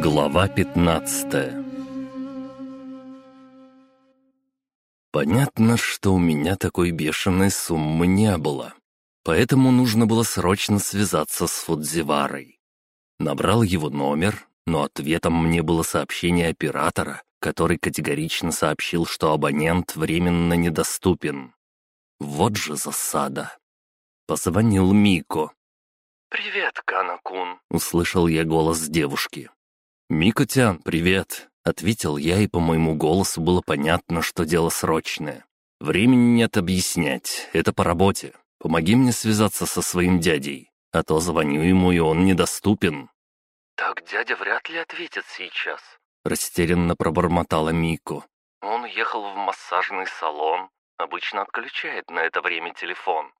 Глава 15 Понятно, что у меня такой бешеной суммы не было, поэтому нужно было срочно связаться с Фудзиварой. Набрал его номер, но ответом мне было сообщение оператора, который категорично сообщил, что абонент временно недоступен. Вот же засада. Позвонил Мико. «Привет, Канакун», — услышал я голос девушки. «Мико-тян, привет», — ответил я, и по моему голосу было понятно, что дело срочное. «Времени нет объяснять, это по работе. Помоги мне связаться со своим дядей, а то звоню ему, и он недоступен». «Так дядя вряд ли ответит сейчас», — растерянно пробормотала Мико. «Он ехал в массажный салон, обычно отключает на это время телефон.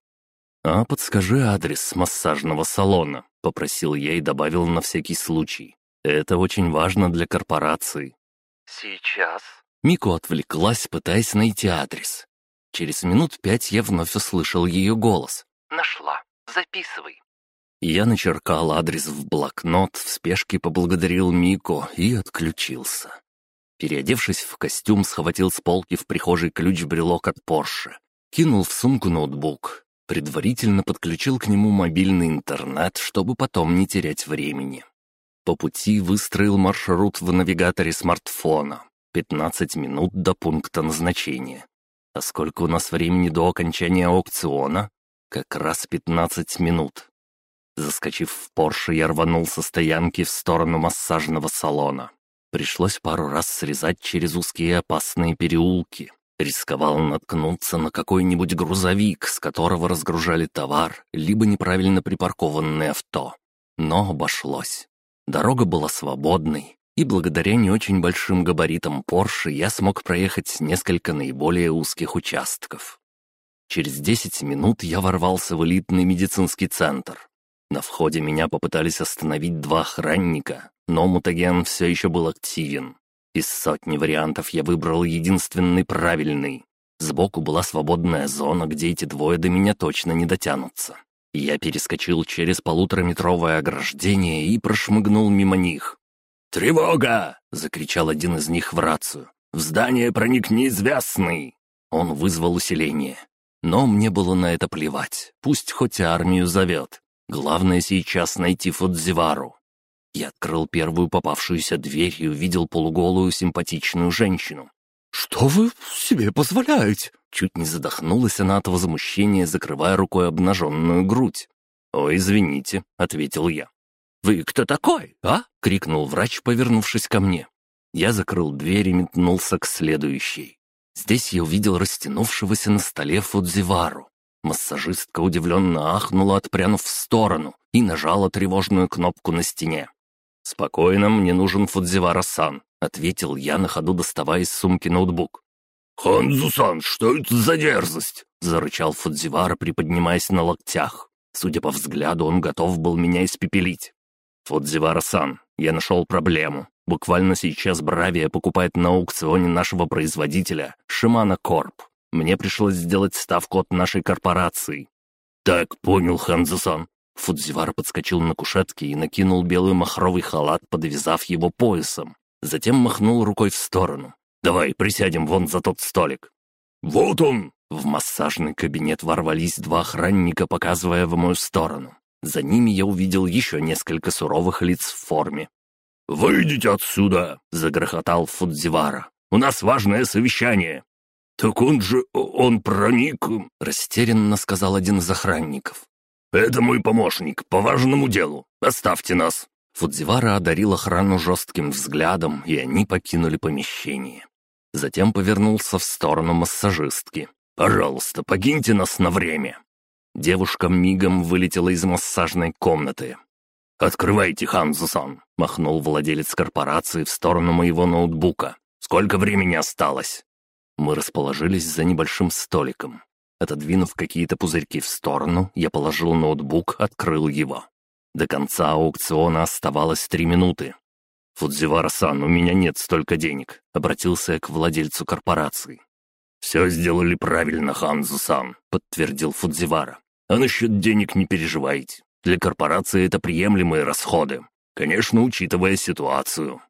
«А подскажи адрес массажного салона», — попросил я и добавил на всякий случай. «Это очень важно для корпорации». «Сейчас». Мику отвлеклась, пытаясь найти адрес. Через минут пять я вновь услышал ее голос. «Нашла. Записывай». Я начеркал адрес в блокнот, в спешке поблагодарил Мико и отключился. Переодевшись в костюм, схватил с полки в прихожей ключ-брелок от Порше. Кинул в сумку ноутбук, Предварительно подключил к нему мобильный интернет, чтобы потом не терять времени. По пути выстроил маршрут в навигаторе смартфона. 15 минут до пункта назначения. А сколько у нас времени до окончания аукциона? Как раз 15 минут. Заскочив в Порше, я рванул со стоянки в сторону массажного салона. Пришлось пару раз срезать через узкие опасные переулки. Рисковал наткнуться на какой-нибудь грузовик, с которого разгружали товар, либо неправильно припаркованное авто. Но обошлось. Дорога была свободной, и благодаря не очень большим габаритам Порше я смог проехать несколько наиболее узких участков. Через 10 минут я ворвался в элитный медицинский центр. На входе меня попытались остановить два охранника, но мутаген все еще был активен. Из сотни вариантов я выбрал единственный правильный. Сбоку была свободная зона, где эти двое до меня точно не дотянутся. Я перескочил через полутораметровое ограждение и прошмыгнул мимо них. «Тревога!» — закричал один из них в рацию. «В здание проник неизвестный!» Он вызвал усиление. Но мне было на это плевать. Пусть хоть армию зовет. Главное сейчас найти Фудзивару. Я открыл первую попавшуюся дверь и увидел полуголую симпатичную женщину. «Что вы себе позволяете?» Чуть не задохнулась она от возмущения, закрывая рукой обнаженную грудь. «Ой, извините», — ответил я. «Вы кто такой, а?» — крикнул врач, повернувшись ко мне. Я закрыл дверь и метнулся к следующей. Здесь я увидел растянувшегося на столе Фудзивару. Массажистка удивленно ахнула, отпрянув в сторону, и нажала тревожную кнопку на стене. «Спокойно, мне нужен Фудзивара-сан», — ответил я на ходу, доставая из сумки ноутбук. «Ханзу-сан, что это за дерзость?» — зарычал Фудзивара, приподнимаясь на локтях. Судя по взгляду, он готов был меня испепелить. «Фудзивара-сан, я нашел проблему. Буквально сейчас Бравия покупает на аукционе нашего производителя, Шимана Корп. Мне пришлось сделать ставку от нашей корпорации». «Так, понял, Ханзу-сан. Фудзивара подскочил на кушетке и накинул белый махровый халат, подвязав его поясом. Затем махнул рукой в сторону. «Давай, присядем вон за тот столик». «Вот он!» В массажный кабинет ворвались два охранника, показывая в мою сторону. За ними я увидел еще несколько суровых лиц в форме. «Выйдите отсюда!» — загрохотал Фудзивара. «У нас важное совещание!» «Так он же... он проник...» — растерянно сказал один из охранников. «Это мой помощник, по важному делу. Оставьте нас!» Фудзивара одарил охрану жестким взглядом, и они покинули помещение. Затем повернулся в сторону массажистки. «Пожалуйста, покиньте нас на время!» Девушка мигом вылетела из массажной комнаты. «Открывайте, Ханзусан!» — махнул владелец корпорации в сторону моего ноутбука. «Сколько времени осталось?» Мы расположились за небольшим столиком. Отодвинув какие-то пузырьки в сторону, я положил ноутбук, открыл его. До конца аукциона оставалось три минуты. «Фудзивара-сан, у меня нет столько денег», — обратился я к владельцу корпорации. «Все сделали правильно, Ханзу-сан», — подтвердил Фудзивара. «А насчет денег не переживайте. Для корпорации это приемлемые расходы. Конечно, учитывая ситуацию».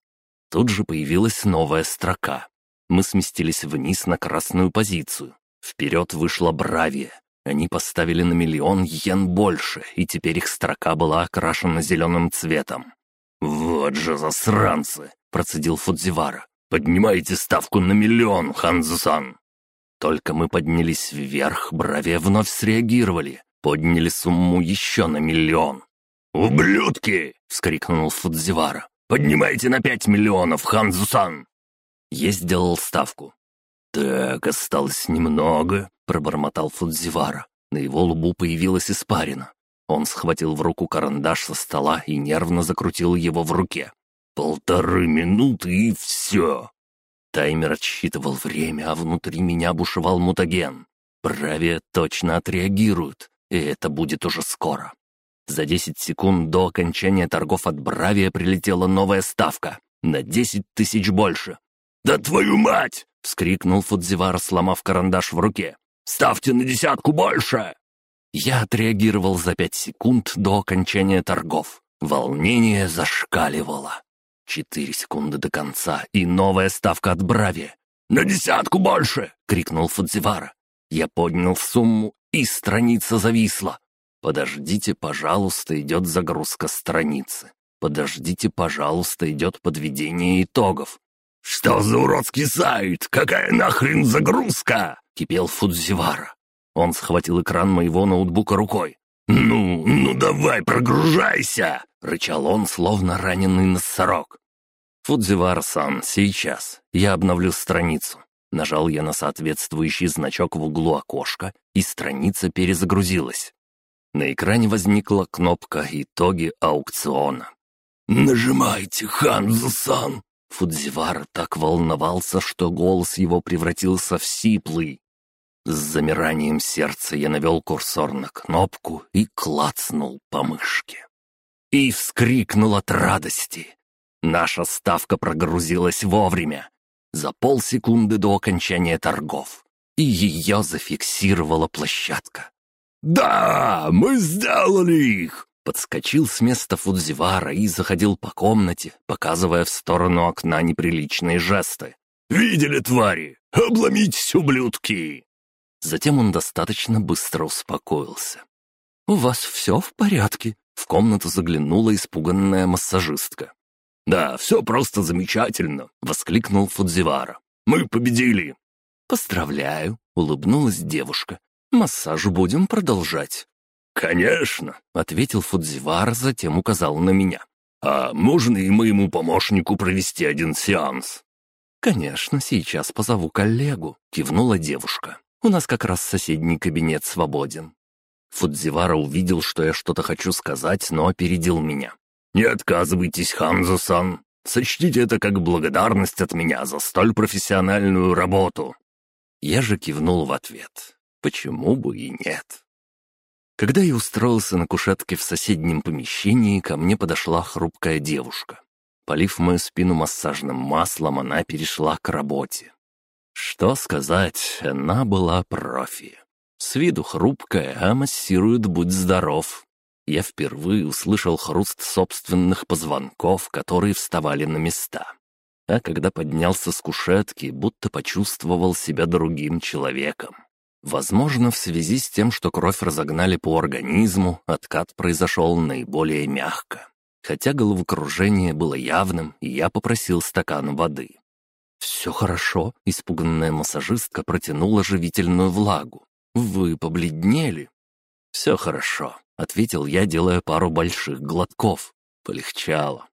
Тут же появилась новая строка. Мы сместились вниз на красную позицию. Вперед вышла Бравия. Они поставили на миллион йен больше, и теперь их строка была окрашена зеленым цветом. «Вот же засранцы!» — процедил Фудзивара. «Поднимайте ставку на миллион, Ханзусан!» Только мы поднялись вверх, Бравия вновь среагировали. Подняли сумму еще на миллион. «Ублюдки!» — вскрикнул Фудзивара. «Поднимайте на пять миллионов, Ханзусан!» Я сделал ставку. «Так, осталось немного», — пробормотал Фудзивара. На его лбу появилась испарина. Он схватил в руку карандаш со стола и нервно закрутил его в руке. «Полторы минуты и все!» Таймер отсчитывал время, а внутри меня бушевал мутаген. Бравия точно отреагируют, и это будет уже скоро. За 10 секунд до окончания торгов от Бравия прилетела новая ставка. На 10 тысяч больше. «Да твою мать!» — вскрикнул Фудзивара, сломав карандаш в руке. «Ставьте на десятку больше!» Я отреагировал за пять секунд до окончания торгов. Волнение зашкаливало. Четыре секунды до конца, и новая ставка от Брави. «На десятку больше!» — крикнул Фудзивара. Я поднял сумму, и страница зависла. «Подождите, пожалуйста, идет загрузка страницы. Подождите, пожалуйста, идет подведение итогов. «Что за уродский сайт? Какая нахрен загрузка?» — кипел Фудзивара. Он схватил экран моего ноутбука рукой. «Ну, ну давай, прогружайся!» — рычал он, словно раненый носорог. «Фудзивара-сан, сейчас. Я обновлю страницу». Нажал я на соответствующий значок в углу окошка, и страница перезагрузилась. На экране возникла кнопка «Итоги аукциона». «Нажимайте, Ханзо-сан!» Фудзивара так волновался, что голос его превратился в сиплый. С замиранием сердца я навел курсор на кнопку и клацнул по мышке. И вскрикнул от радости. Наша ставка прогрузилась вовремя, за полсекунды до окончания торгов, и ее зафиксировала площадка. «Да, мы сделали их!» Подскочил с места Фудзивара и заходил по комнате, показывая в сторону окна неприличные жесты. «Видели, твари? Обломитесь, ублюдки!» Затем он достаточно быстро успокоился. «У вас все в порядке?» В комнату заглянула испуганная массажистка. «Да, все просто замечательно!» — воскликнул Фудзивара. «Мы победили!» «Поздравляю!» — улыбнулась девушка. «Массаж будем продолжать». «Конечно», — ответил Фудзивар, затем указал на меня. «А можно и моему помощнику провести один сеанс?» «Конечно, сейчас позову коллегу», — кивнула девушка. «У нас как раз соседний кабинет свободен». Фудзивара увидел, что я что-то хочу сказать, но опередил меня. «Не отказывайтесь, Ханзо-сан. Сочтите это как благодарность от меня за столь профессиональную работу». Я же кивнул в ответ. Почему бы и нет? Когда я устроился на кушетке в соседнем помещении, ко мне подошла хрупкая девушка. Полив мою спину массажным маслом, она перешла к работе. Что сказать, она была профи. С виду хрупкая, а массирует «Будь здоров». Я впервые услышал хруст собственных позвонков, которые вставали на места. А когда поднялся с кушетки, будто почувствовал себя другим человеком. Возможно, в связи с тем, что кровь разогнали по организму, откат произошел наиболее мягко. Хотя головокружение было явным, и я попросил стакан воды. «Все хорошо», — испуганная массажистка протянула живительную влагу. «Вы побледнели?» «Все хорошо», — ответил я, делая пару больших глотков. Полегчало.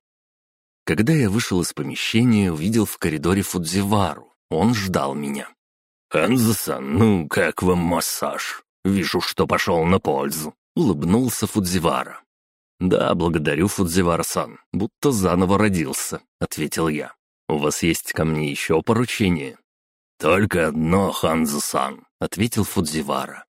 Когда я вышел из помещения, увидел в коридоре Фудзивару. Он ждал меня. «Ханзасан, ну как вам массаж? Вижу, что пошел на пользу», — улыбнулся Фудзивара. «Да, благодарю, Фудзивара-сан, будто заново родился», — ответил я. «У вас есть ко мне еще поручение?» «Только одно, Ханзасан», — ответил Фудзивара.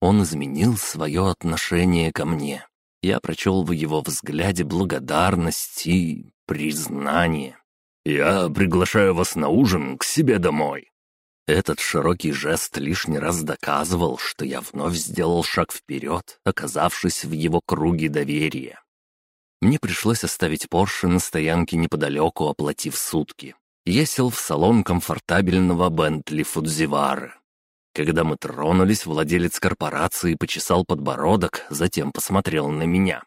Он изменил свое отношение ко мне. Я прочел в его взгляде благодарность и признание. «Я приглашаю вас на ужин к себе домой». Этот широкий жест лишний раз доказывал, что я вновь сделал шаг вперед, оказавшись в его круге доверия. Мне пришлось оставить Порше на стоянке неподалеку, оплатив сутки. Я сел в салон комфортабельного Бентли Фудзивары. Когда мы тронулись, владелец корпорации почесал подбородок, затем посмотрел на меня.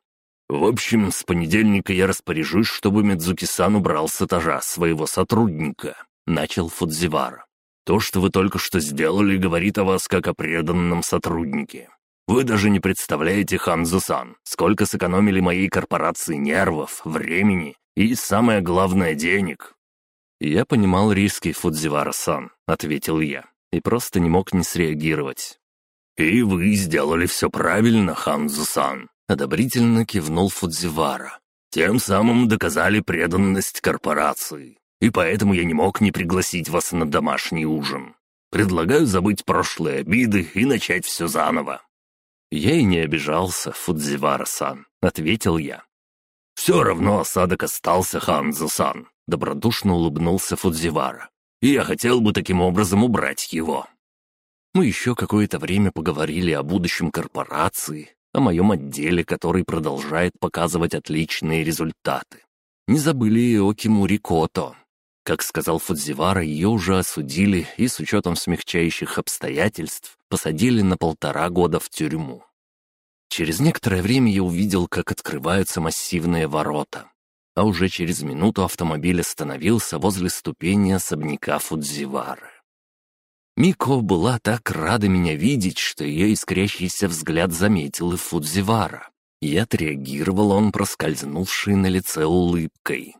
«В общем, с понедельника я распоряжусь, чтобы Медзуки-сан убрал с этажа своего сотрудника», — начал Фудзивара. «То, что вы только что сделали, говорит о вас как о преданном сотруднике. Вы даже не представляете, Ханзу-сан, сколько сэкономили моей корпорации нервов, времени и, самое главное, денег». «Я понимал риски, Фудзивара-сан», — ответил я и просто не мог не среагировать. «И вы сделали все правильно, Ханзу-сан», — одобрительно кивнул Фудзивара. «Тем самым доказали преданность корпорации, и поэтому я не мог не пригласить вас на домашний ужин. Предлагаю забыть прошлые обиды и начать все заново». «Я и не обижался, Фудзивара-сан», — ответил я. «Все равно осадок остался, Ханзу-сан», — добродушно улыбнулся Фудзивара и я хотел бы таким образом убрать его». Мы еще какое-то время поговорили о будущем корпорации, о моем отделе, который продолжает показывать отличные результаты. Не забыли и о Кимури Кото. Как сказал Фудзивара, ее уже осудили и с учетом смягчающих обстоятельств посадили на полтора года в тюрьму. Через некоторое время я увидел, как открываются массивные ворота а уже через минуту автомобиль остановился возле ступени особняка Фудзивары. Мико была так рада меня видеть, что ее искрящийся взгляд заметил и Фудзивара, и отреагировал он проскользнувшей на лице улыбкой.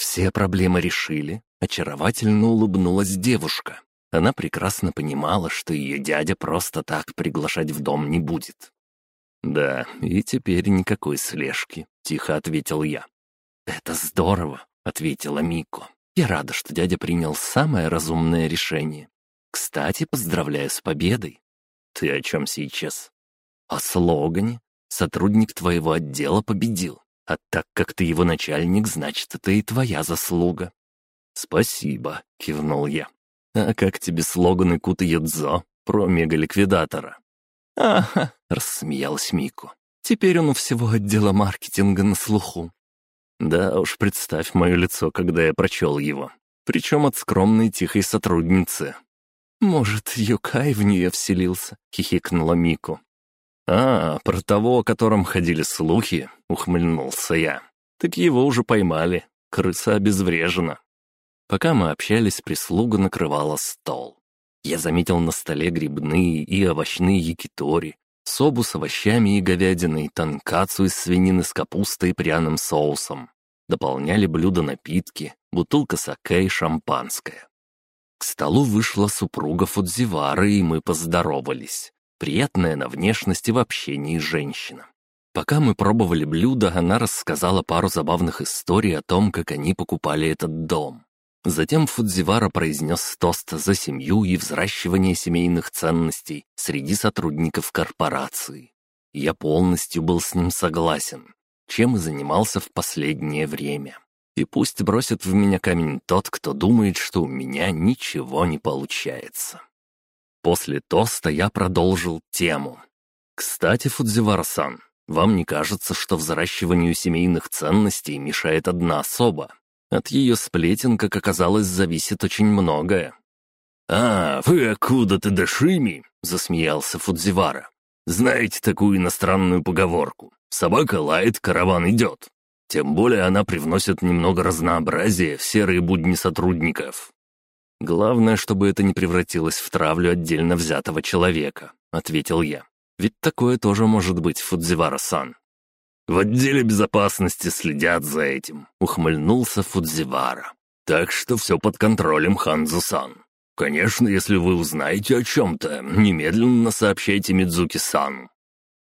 Все проблемы решили, очаровательно улыбнулась девушка. Она прекрасно понимала, что ее дядя просто так приглашать в дом не будет. «Да, и теперь никакой слежки», — тихо ответил я. «Это здорово», — ответила Мико. «Я рада, что дядя принял самое разумное решение. Кстати, поздравляю с победой». «Ты о чем сейчас?» «О слогане. Сотрудник твоего отдела победил. А так как ты его начальник, значит, это и твоя заслуга». «Спасибо», — кивнул я. «А как тебе слоганы Кута Юдзо про мегаликвидатора?» «Ага», — рассмеялась Мико. «Теперь он у всего отдела маркетинга на слуху. Да уж, представь мое лицо, когда я прочел его. Причем от скромной тихой сотрудницы. «Может, Юкай в нее вселился?» — хихикнула Мику. «А, про того, о котором ходили слухи», — ухмыльнулся я. «Так его уже поймали. Крыса обезврежена». Пока мы общались, прислуга накрывала стол. Я заметил на столе грибные и овощные якитори, собу с овощами и говядиной, тонкацу из свинины с капустой и пряным соусом. Дополняли блюдо напитки, бутылка саке и шампанское. К столу вышла супруга Фудзивары, и мы поздоровались. Приятная на внешности в общении женщина. Пока мы пробовали блюдо, она рассказала пару забавных историй о том, как они покупали этот дом. Затем Фудзивара произнес тост за семью и взращивание семейных ценностей среди сотрудников корпорации. Я полностью был с ним согласен, чем и занимался в последнее время. И пусть бросит в меня камень тот, кто думает, что у меня ничего не получается. После тоста я продолжил тему. «Кстати, Фудзивара-сан, вам не кажется, что взращиванию семейных ценностей мешает одна особа?» От ее сплетен, как оказалось, зависит очень многое. «А, вы откуда-то дошими?» — засмеялся Фудзивара. «Знаете такую иностранную поговорку? Собака лает, караван идет. Тем более она привносит немного разнообразия в серые будни сотрудников». «Главное, чтобы это не превратилось в травлю отдельно взятого человека», — ответил я. «Ведь такое тоже может быть, Фудзивара-сан. В отделе безопасности следят за этим», — ухмыльнулся Фудзивара. «Так что все под контролем Ханзу-сан. Конечно, если вы узнаете о чем-то, немедленно сообщайте Мидзуки-сан».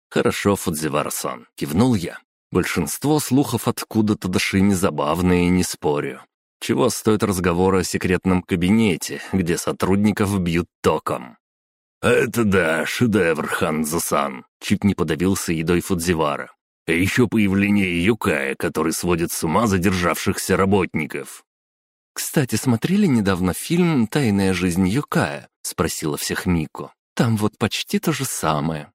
«Хорошо, Фудзивара-сан», — кивнул я. «Большинство слухов откуда-то дошли незабавные, не спорю. Чего стоит разговор о секретном кабинете, где сотрудников бьют током?» «Это да, шедевр, Ханзу-сан», — чуть не подавился едой Фудзивара. А еще появление Юкая, который сводит с ума задержавшихся работников. «Кстати, смотрели недавно фильм «Тайная жизнь Юкая»?» — спросила всех Мико. «Там вот почти то же самое».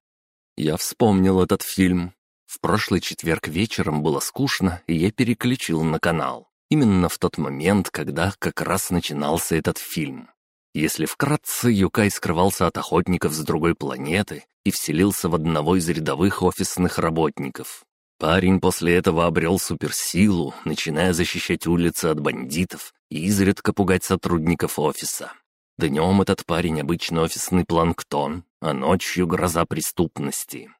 Я вспомнил этот фильм. В прошлый четверг вечером было скучно, и я переключил на канал. Именно в тот момент, когда как раз начинался этот фильм. Если вкратце, Юкай скрывался от охотников с другой планеты и вселился в одного из рядовых офисных работников. Парень после этого обрел суперсилу, начиная защищать улицы от бандитов и изредка пугать сотрудников офиса. Днем этот парень обычно офисный планктон, а ночью гроза преступности.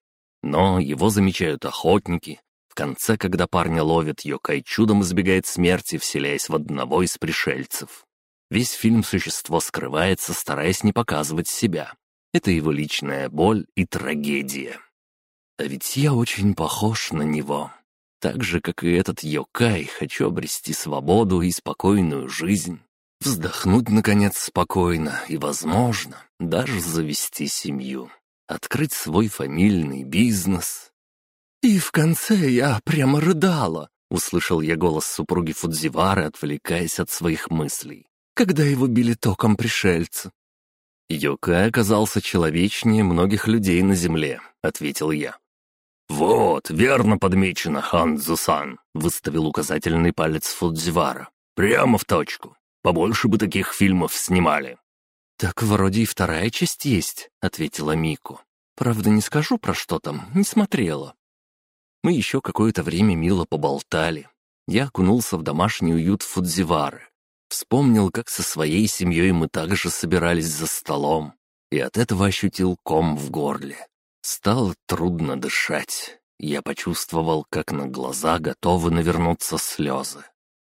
Но его замечают охотники. В конце, когда парня ловят, Йокай чудом избегает смерти, вселяясь в одного из пришельцев. Весь фильм существо скрывается, стараясь не показывать себя. Это его личная боль и трагедия. А ведь я очень похож на него. Так же, как и этот Йокай, хочу обрести свободу и спокойную жизнь. Вздохнуть, наконец, спокойно и, возможно, даже завести семью. Открыть свой фамильный бизнес. И в конце я прямо рыдала, услышал я голос супруги Фудзивары, отвлекаясь от своих мыслей, когда его били током пришельцы. «Йокай оказался человечнее многих людей на земле», — ответил я. «Вот, верно подмечено, Ханзу-сан», — выставил указательный палец Фудзивара. «Прямо в точку. Побольше бы таких фильмов снимали». «Так вроде и вторая часть есть», — ответила Мику. «Правда, не скажу, про что там, не смотрела». Мы еще какое-то время мило поболтали. Я окунулся в домашний уют Фудзивары. Вспомнил, как со своей семьей мы также собирались за столом, и от этого ощутил ком в горле. Стало трудно дышать. Я почувствовал, как на глаза готовы навернуться слезы.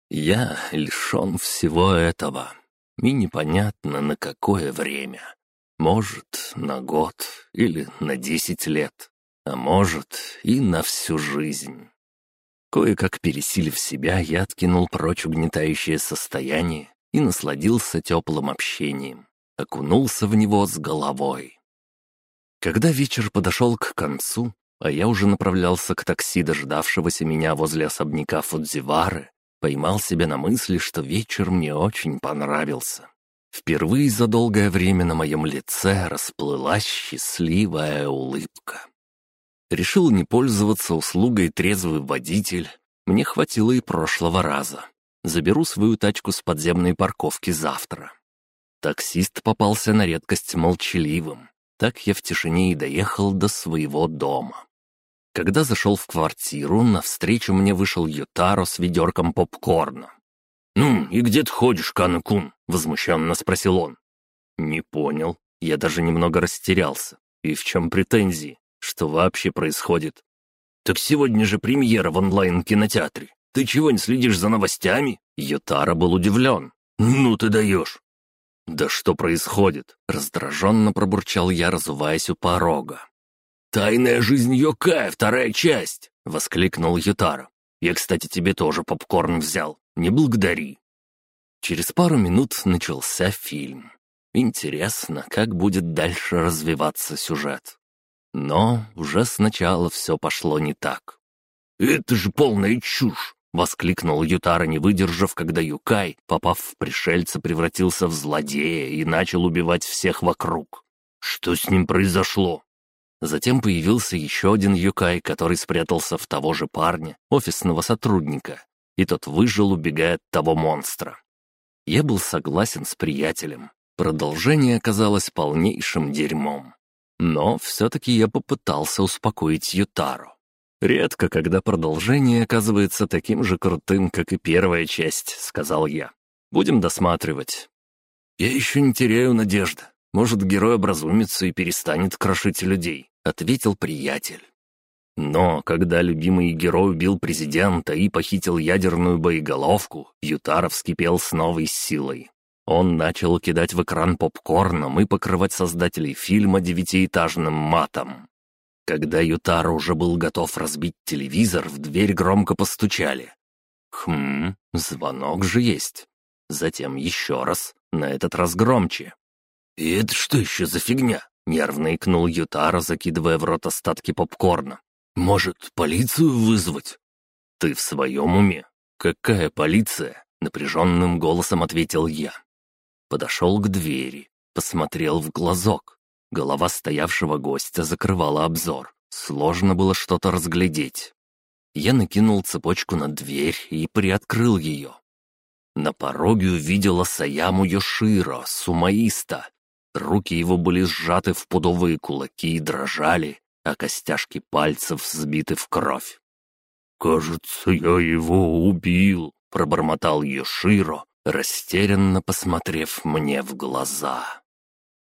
Я лишен всего этого. И непонятно, на какое время. Может, на год или на десять лет. А может, и на всю жизнь. Кое-как пересилив себя, я откинул прочь угнетающее состояние и насладился теплым общением. Окунулся в него с головой. Когда вечер подошел к концу, а я уже направлялся к такси, дождавшегося меня возле особняка Фудзивары, поймал себя на мысли, что вечер мне очень понравился. Впервые за долгое время на моем лице расплылась счастливая улыбка. Решил не пользоваться услугой трезвый водитель. Мне хватило и прошлого раза. Заберу свою тачку с подземной парковки завтра. Таксист попался на редкость молчаливым. Так я в тишине и доехал до своего дома. Когда зашел в квартиру, навстречу мне вышел Ютаро с ведерком попкорна. «Ну, и где ты ходишь, Канакун?» — возмущенно спросил он. «Не понял. Я даже немного растерялся. И в чем претензии? Что вообще происходит?» «Так сегодня же премьера в онлайн-кинотеатре. Ты чего не следишь за новостями?» Ютаро был удивлен. «Ну ты даешь. «Да что происходит?» — раздраженно пробурчал я, разуваясь у порога. «Тайная жизнь Йокая, вторая часть!» — воскликнул Ютара. «Я, кстати, тебе тоже попкорн взял. Не благодари». Через пару минут начался фильм. Интересно, как будет дальше развиваться сюжет. Но уже сначала все пошло не так. «Это же полная чушь!» — воскликнул Ютара, не выдержав, когда Юкай, попав в пришельца, превратился в злодея и начал убивать всех вокруг. «Что с ним произошло?» Затем появился еще один Юкай, который спрятался в того же парня, офисного сотрудника, и тот выжил, убегая от того монстра. Я был согласен с приятелем. Продолжение оказалось полнейшим дерьмом. Но все-таки я попытался успокоить Ютару. «Редко, когда продолжение оказывается таким же крутым, как и первая часть», — сказал я. «Будем досматривать». «Я еще не теряю надежды. Может, герой образумится и перестанет крошить людей», — ответил приятель. Но когда любимый герой убил президента и похитил ядерную боеголовку, Ютаров вскипел с новой силой. Он начал кидать в экран попкорном и покрывать создателей фильма девятиэтажным матом. Когда Ютаро уже был готов разбить телевизор, в дверь громко постучали. Хм, звонок же есть. Затем еще раз, на этот раз громче. «И это что еще за фигня?» — нервно икнул Ютаро, закидывая в рот остатки попкорна. «Может, полицию вызвать?» «Ты в своем уме? Какая полиция? — напряженным голосом ответил я. Подошел к двери, посмотрел в глазок. Голова стоявшего гостя закрывала обзор. Сложно было что-то разглядеть. Я накинул цепочку на дверь и приоткрыл ее. На пороге увидела Саяму Йоширо, сумаиста. Руки его были сжаты в пудовые кулаки и дрожали, а костяшки пальцев сбиты в кровь. «Кажется, я его убил», — пробормотал Йоширо, растерянно посмотрев мне в глаза.